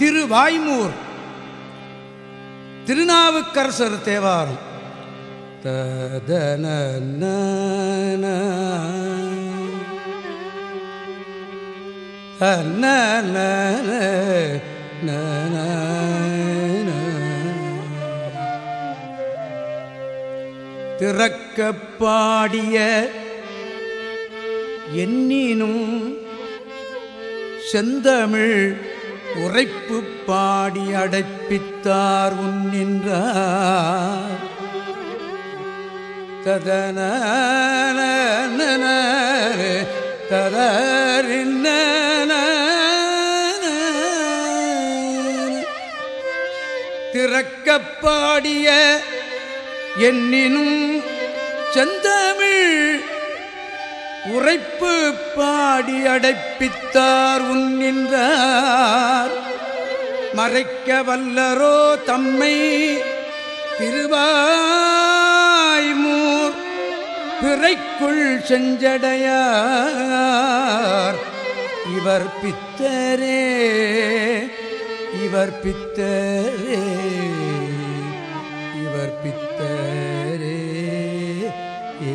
திருவாய்மூர். திருநாவுக்கரசர் தேவாரம். ததன திறக்க பாடிய எண்ணினும் செந்தமிழ் உரைப்பு பாடி அடைப்பித்தார் உன்னின்ற ததன ததறின்ன திறக்கப்பாடிய பாடிய என்னினும் செந்தமிழ் உரைப்பு பாடி அடைப்பித்தார் உன்னின்ற மறைக்க வல்லரோ தம்மை திருவாய்மூர் பிறைக்குள் செஞ்சடையார். இவர் பித்தரே இவர் பித்தரே இவர் பித்தரே. ஏ